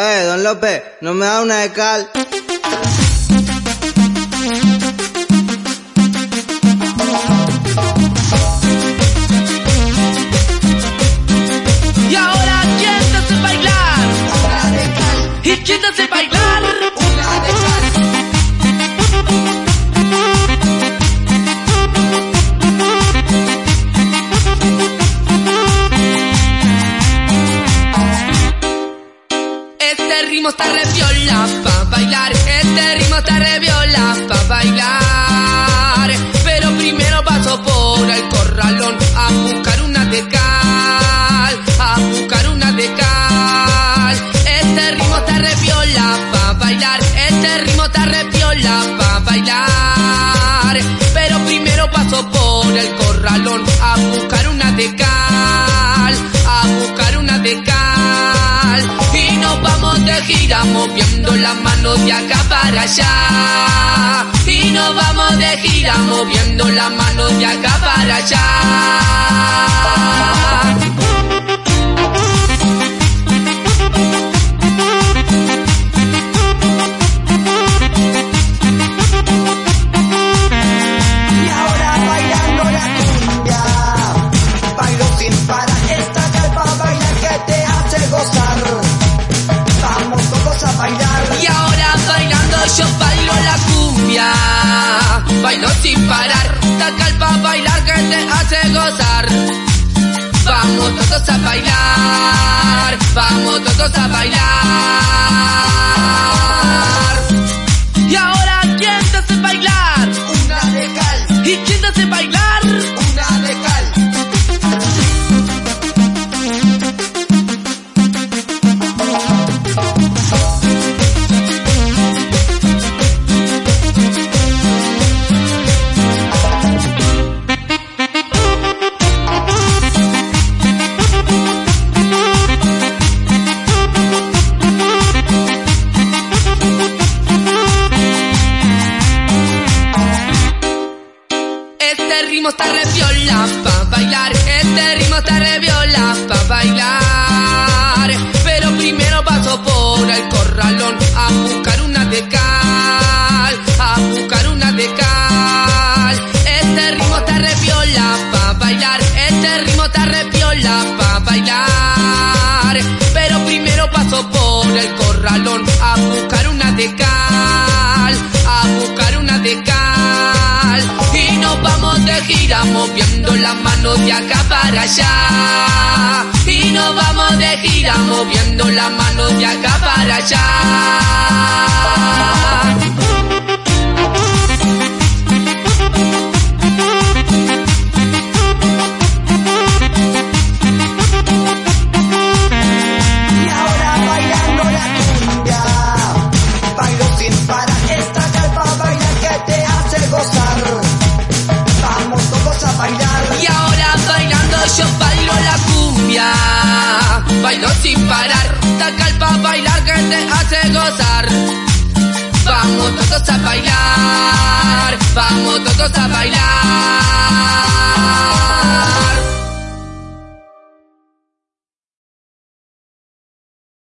Eh, don López, ¿no me da una de cal? Ritmo está re viola pa' bailar, este ritmo está re viola pa' bailar. Gira moviendo las manos de acá para allá. Y nos vamos de gira moviendo las manos de acá para allá. Yo bailo la cumbia. Bailo sin parar, la calpa bailar que te hace gozar. Vamos todos a bailar, vamos todos a bailar. Y ahora, ¿quién te hace bailar? Una de cal, ¿Y quién te hace bailar? Ritmo está re viola pa' bailar, este ritmo está re viola pa' bailar. De acá para allá. Y nos vamos de gira moviendo las manos de acá para allá. Y ahora bailando yo bailo la cumbia. Bailo sin parar, la calpa bailar que te hace gozar. Vamos todos a bailar, vamos todos a bailar.